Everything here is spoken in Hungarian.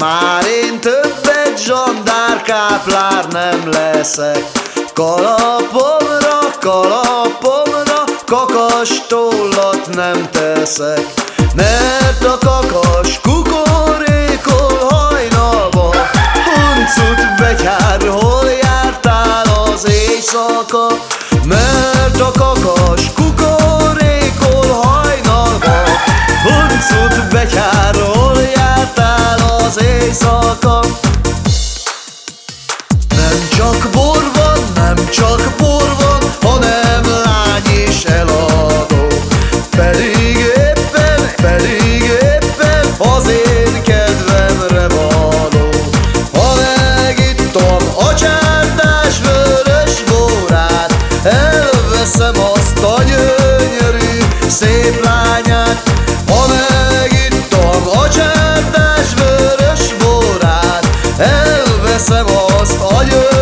Már én többet zsandárkáplár nem leszek. Kalapomra, kalapomra kakastollat nem teszek. Mert a kakas kuk nyakam Nem csak bor van, nem csak bor Hayır.